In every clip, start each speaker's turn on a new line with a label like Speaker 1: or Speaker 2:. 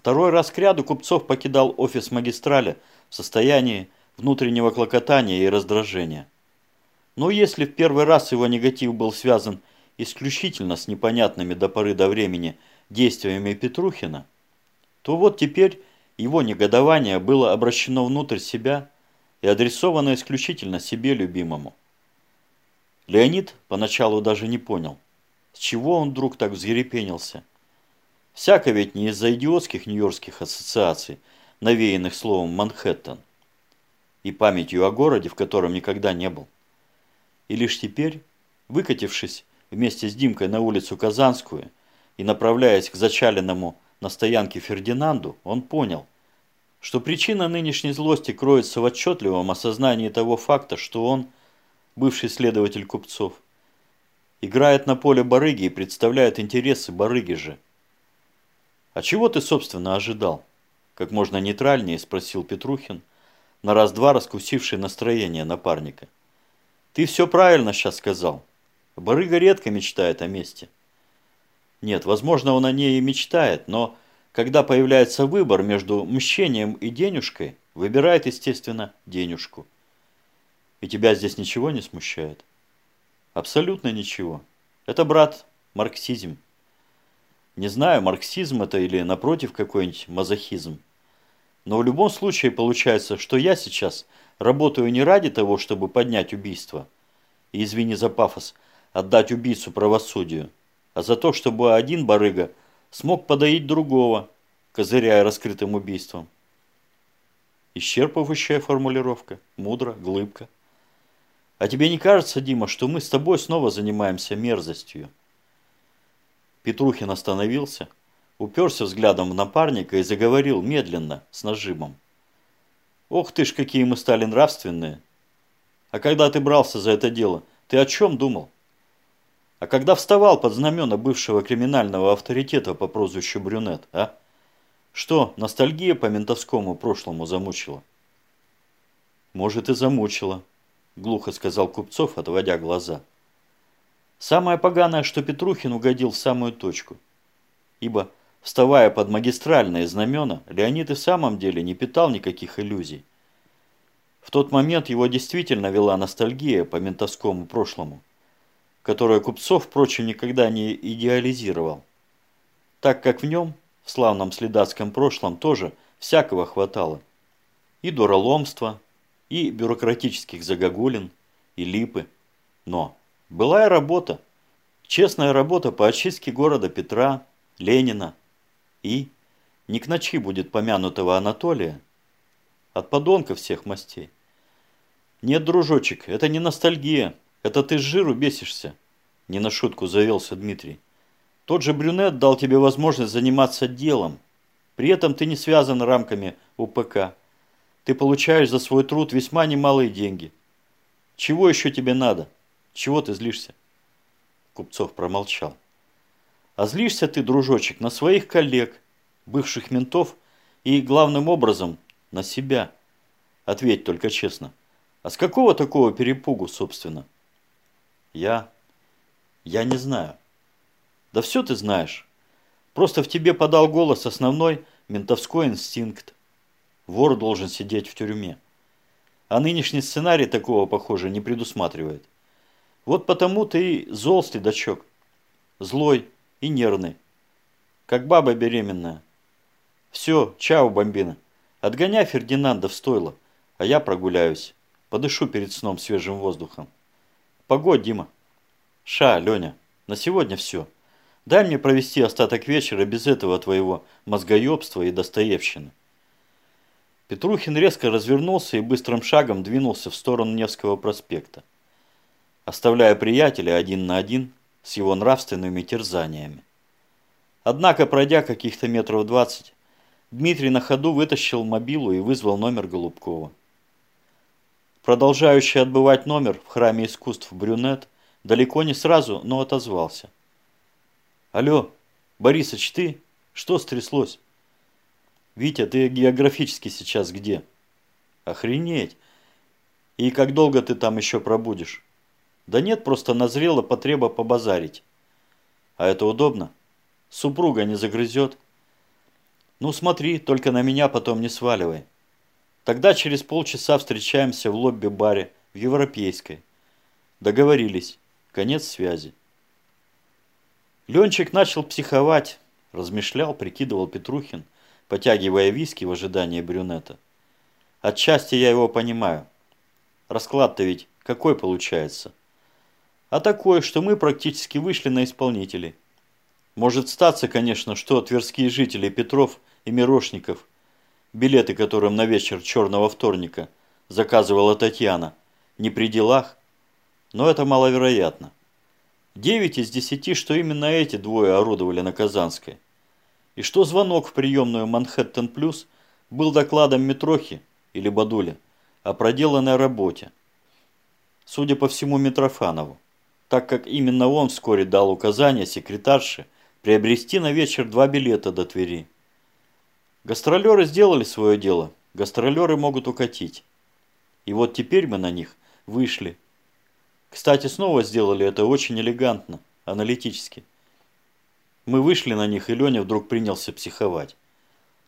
Speaker 1: Второй раз к ряду Купцов покидал офис магистраля в состоянии внутреннего клокотания и раздражения. Но если в первый раз его негатив был связан исключительно с непонятными до поры до времени действиями Петрухина, то вот теперь его негодование было обращено внутрь себя и адресовано исключительно себе любимому. Леонид поначалу даже не понял, с чего он вдруг так взъерепенился. Всяко ведь не из-за идиотских нью-йоркских ассоциаций, навеянных словом «Манхэттен» и памятью о городе, в котором никогда не был. И лишь теперь, выкатившись вместе с Димкой на улицу Казанскую и направляясь к зачаленному на стоянке Фердинанду, он понял, что причина нынешней злости кроется в отчетливом осознании того факта, что он, бывший следователь купцов, играет на поле барыги и представляет интересы барыги же. «А чего ты, собственно, ожидал?» Как можно нейтральнее спросил Петрухин, на раз-два раскусивший настроение напарника. Ты все правильно сейчас сказал. Барыга редко мечтает о мести. Нет, возможно, он о ней и мечтает, но когда появляется выбор между мщением и денежкой, выбирает, естественно, денежку. И тебя здесь ничего не смущает? Абсолютно ничего. Это, брат, марксизм. Не знаю, марксизм это или, напротив, какой-нибудь мазохизм. Но в любом случае получается, что я сейчас работаю не ради того, чтобы поднять убийство, и, извини за пафос, отдать убийцу правосудию, а за то, чтобы один барыга смог подоить другого, козыряя раскрытым убийством. Исчерпывающая формулировка, мудро, глыбко. А тебе не кажется, Дима, что мы с тобой снова занимаемся мерзостью? Петрухин остановился, уперся взглядом в напарника и заговорил медленно, с нажимом. «Ох ты ж, какие мы стали нравственные! А когда ты брался за это дело, ты о чем думал? А когда вставал под знамена бывшего криминального авторитета по прозвищу Брюнет, а? Что, ностальгия по ментовскому прошлому замучила?» «Может, и замучила», – глухо сказал Купцов, отводя глаза. Самое поганое, что Петрухин угодил в самую точку. Ибо Вставая под магистральные знамена, Леонид и в самом деле не питал никаких иллюзий. В тот момент его действительно вела ностальгия по ментовскому прошлому, которое Купцов, впрочем, никогда не идеализировал. Так как в нем, в славном следацком прошлом, тоже всякого хватало. И дураломства, и бюрократических загогулин, и липы. Но была и работа. Честная работа по очистке города Петра, Ленина, и не к ночи будет помянутого Анатолия, от подонка всех мастей. Нет, дружочек, это не ностальгия, это ты с жиру бесишься, не на шутку завелся Дмитрий. Тот же брюнет дал тебе возможность заниматься делом, при этом ты не связан рамками УПК. Ты получаешь за свой труд весьма немалые деньги. Чего еще тебе надо? Чего ты злишься? Купцов промолчал. А злишься ты, дружочек, на своих коллег, бывших ментов и, главным образом, на себя. Ответь только честно. А с какого такого перепугу, собственно? Я... я не знаю. Да все ты знаешь. Просто в тебе подал голос основной ментовской инстинкт. Вор должен сидеть в тюрьме. А нынешний сценарий такого, похоже, не предусматривает. Вот потому ты и зол, следачок. Злой, и нервный. Как баба беременная. Все, чао, бомбина. Отгоняй Фердинанда в стойло, а я прогуляюсь. Подышу перед сном свежим воздухом. Погодь, Дима. Ша, Леня, на сегодня все. Дай мне провести остаток вечера без этого твоего мозгоебства и достоевщины. Петрухин резко развернулся и быстрым шагом двинулся в сторону Невского проспекта, оставляя приятеля один на один с его нравственными терзаниями. Однако, пройдя каких-то метров двадцать, Дмитрий на ходу вытащил мобилу и вызвал номер Голубкова. Продолжающий отбывать номер в храме искусств Брюнет далеко не сразу, но отозвался. «Алло, Борисыч, ты? Что стряслось?» «Витя, ты географически сейчас где?» «Охренеть! И как долго ты там еще пробудешь?» Да нет, просто назрела потреба побазарить. А это удобно. Супруга не загрызет. Ну смотри, только на меня потом не сваливай. Тогда через полчаса встречаемся в лобби-баре в Европейской. Договорились. Конец связи. Ленчик начал психовать, размышлял, прикидывал Петрухин, потягивая виски в ожидании брюнета. Отчасти я его понимаю. Расклад-то ведь какой получается? А такой, что мы практически вышли на исполнителей. Может статься, конечно, что тверские жители Петров и Мирошников, билеты которым на вечер черного вторника заказывала Татьяна, не при делах, но это маловероятно. Девять из десяти, что именно эти двое орудовали на Казанской. И что звонок в приемную Манхэттен Плюс был докладом Митрохи или Бадуля о проделанной работе. Судя по всему Митрофанову, так как именно он вскоре дал указание секретарше приобрести на вечер два билета до Твери. Гастролеры сделали свое дело, гастролеры могут укатить. И вот теперь мы на них вышли. Кстати, снова сделали это очень элегантно, аналитически. Мы вышли на них, и Леня вдруг принялся психовать.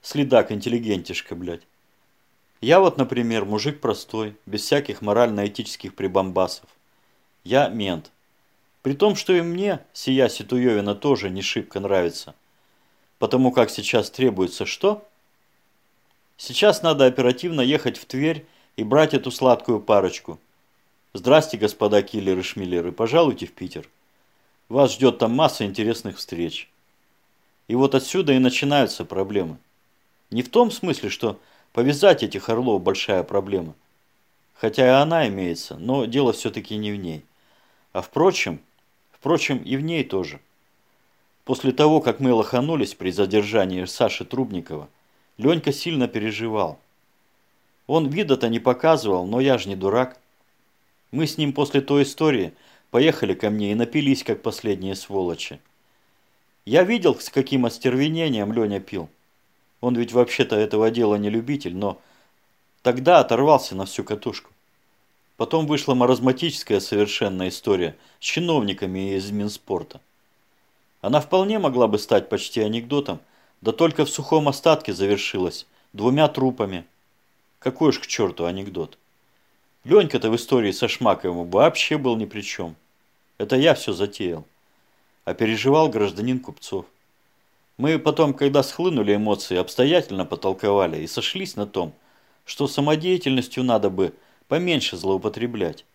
Speaker 1: Следак, интеллигентишка, блядь. Я вот, например, мужик простой, без всяких морально-этических прибамбасов. Я мент. При том, что и мне сия Ситуевина тоже не шибко нравится. Потому как сейчас требуется что? Сейчас надо оперативно ехать в Тверь и брать эту сладкую парочку – Здрасте, господа киллеры-шмиллеры, пожалуйте в Питер. Вас ждет там масса интересных встреч. И вот отсюда и начинаются проблемы. Не в том смысле, что повязать этих орлов большая проблема. Хотя и она имеется, но дело все-таки не в ней. А впрочем, впрочем и в ней тоже. После того, как мы лоханулись при задержании Саши Трубникова, Ленька сильно переживал. Он вида-то не показывал, но я ж не дурак. Мы с ним после той истории поехали ко мне и напились, как последние сволочи. Я видел, с каким остервенением Леня пил. Он ведь вообще-то этого дела не любитель, но тогда оторвался на всю катушку. Потом вышла маразматическая совершенная история с чиновниками из Минспорта. Она вполне могла бы стать почти анекдотом, да только в сухом остатке завершилась двумя трупами. Какой уж к черту анекдот. Ленька-то в истории со Шмаковым вообще был ни при чем. Это я все затеял. А переживал гражданин Купцов. Мы потом, когда схлынули эмоции, обстоятельно потолковали и сошлись на том, что самодеятельностью надо бы поменьше злоупотреблять.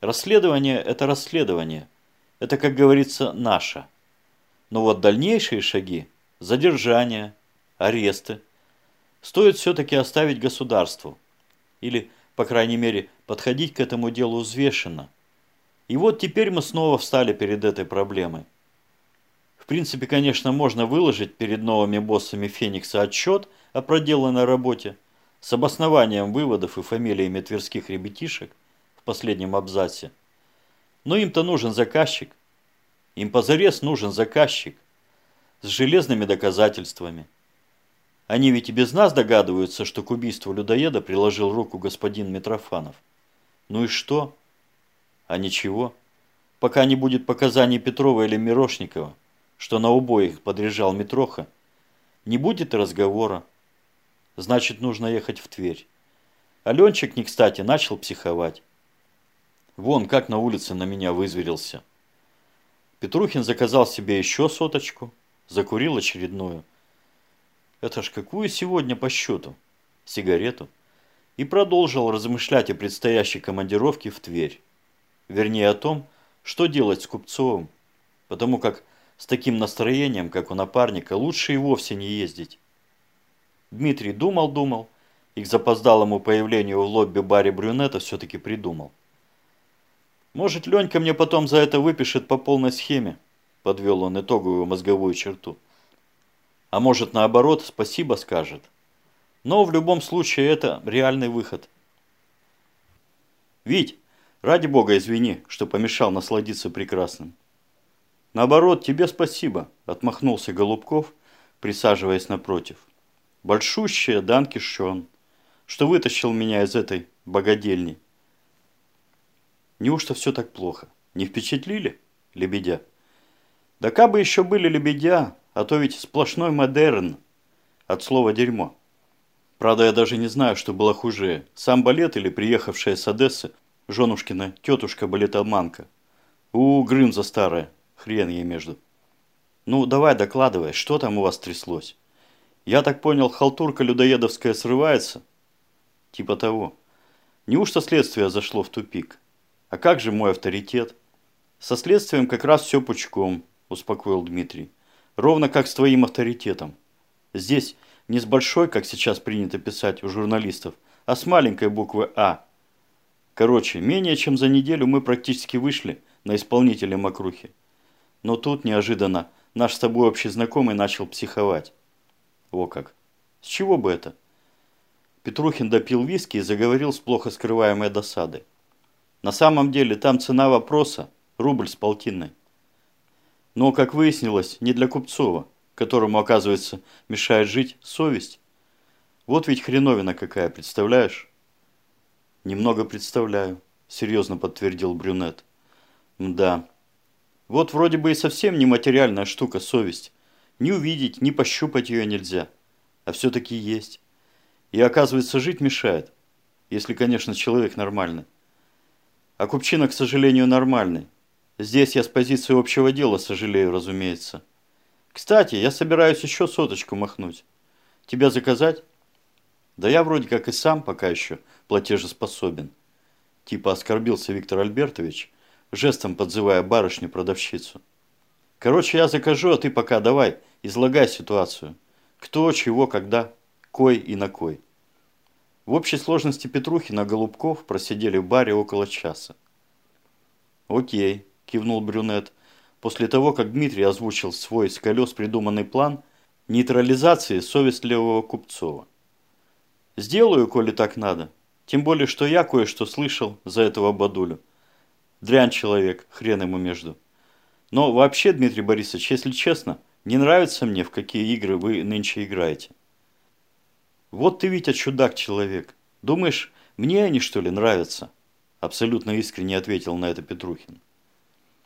Speaker 1: Расследование – это расследование. Это, как говорится, наше. Но вот дальнейшие шаги – задержания, аресты – стоит все-таки оставить государству. Или – по крайней мере, подходить к этому делу взвешенно. И вот теперь мы снова встали перед этой проблемой. В принципе, конечно, можно выложить перед новыми боссами Феникса отчет о проделанной работе с обоснованием выводов и фамилиями тверских ребятишек в последнем абзаце. Но им-то нужен заказчик. Им позарез нужен заказчик с железными доказательствами. Они ведь и без нас догадываются, что к убийству людоеда приложил руку господин Митрофанов. Ну и что? А ничего. Пока не будет показаний Петрова или Мирошникова, что на обоих подряжал Митроха, не будет разговора. Значит, нужно ехать в Тверь. Аленчик, не кстати, начал психовать. Вон, как на улице на меня вызверился. Петрухин заказал себе еще соточку, закурил очередную. Это ж какую сегодня по счету? Сигарету. И продолжил размышлять о предстоящей командировке в Тверь. Вернее о том, что делать с Купцовым. Потому как с таким настроением, как у напарника, лучше и вовсе не ездить. Дмитрий думал-думал и к запоздалому появлению в лобби-баре брюнета все-таки придумал. «Может, Ленька мне потом за это выпишет по полной схеме?» – подвел он итоговую мозговую черту. А может наоборот, спасибо скажет. Но в любом случае это реальный выход. Вить, ради бога извини, что помешал насладиться прекрасным. Наоборот, тебе спасибо, отмахнулся Голубков, присаживаясь напротив. Большущая Данки Шон, что вытащил меня из этой богадельни. Неужто все так плохо? Не впечатлили, лебедя? Да кабы еще были лебедя, а то ведь сплошной модерн. От слова «дерьмо». Правда, я даже не знаю, что было хуже. Сам балет или приехавшая с Одессы женушкина тетушка-балетоманка. У, Грымза старая. Хрен ей между. Ну, давай докладывай, что там у вас тряслось? Я так понял, халтурка людоедовская срывается? Типа того. Неужто следствие зашло в тупик? А как же мой авторитет? Со следствием как раз все пучком, успокоил Дмитрий. Ровно как с твоим авторитетом. Здесь не с большой, как сейчас принято писать у журналистов, а с маленькой буквы «А». Короче, менее чем за неделю мы практически вышли на исполнителя Макрухи. Но тут неожиданно наш с тобой общий знакомый начал психовать. О как. С чего бы это? Петрухин допил виски и заговорил с плохо скрываемой досадой. На самом деле там цена вопроса – рубль с полтиной. Но, как выяснилось, не для Купцова, которому, оказывается, мешает жить совесть. Вот ведь хреновина какая, представляешь? Немного представляю, серьезно подтвердил брюнет. Да. Вот вроде бы и совсем не материальная штука совесть. Ни увидеть, ни пощупать ее нельзя. А все-таки есть. И оказывается, жить мешает. Если, конечно, человек нормальный. А Купчина, к сожалению, нормальный. Здесь я с позиции общего дела сожалею, разумеется. Кстати, я собираюсь еще соточку махнуть. Тебя заказать? Да я вроде как и сам пока еще платежеспособен. Типа оскорбился Виктор Альбертович, жестом подзывая барышню-продавщицу. Короче, я закажу, а ты пока давай, излагай ситуацию. Кто, чего, когда, кой и на кой. В общей сложности Петрухина Голубков просидели в баре около часа. «Окей», – кивнул брюнет, после того, как Дмитрий озвучил свой с колес придуманный план нейтрализации совестливого Купцова. «Сделаю, коли так надо. Тем более, что я кое-что слышал за этого Бадулю. Дрянь человек, хрен ему между. Но вообще, Дмитрий Борисович, если честно, не нравится мне, в какие игры вы нынче играете. Вот ты, Витя, чудак человек. Думаешь, мне они что ли нравятся? Абсолютно искренне ответил на это Петрухин.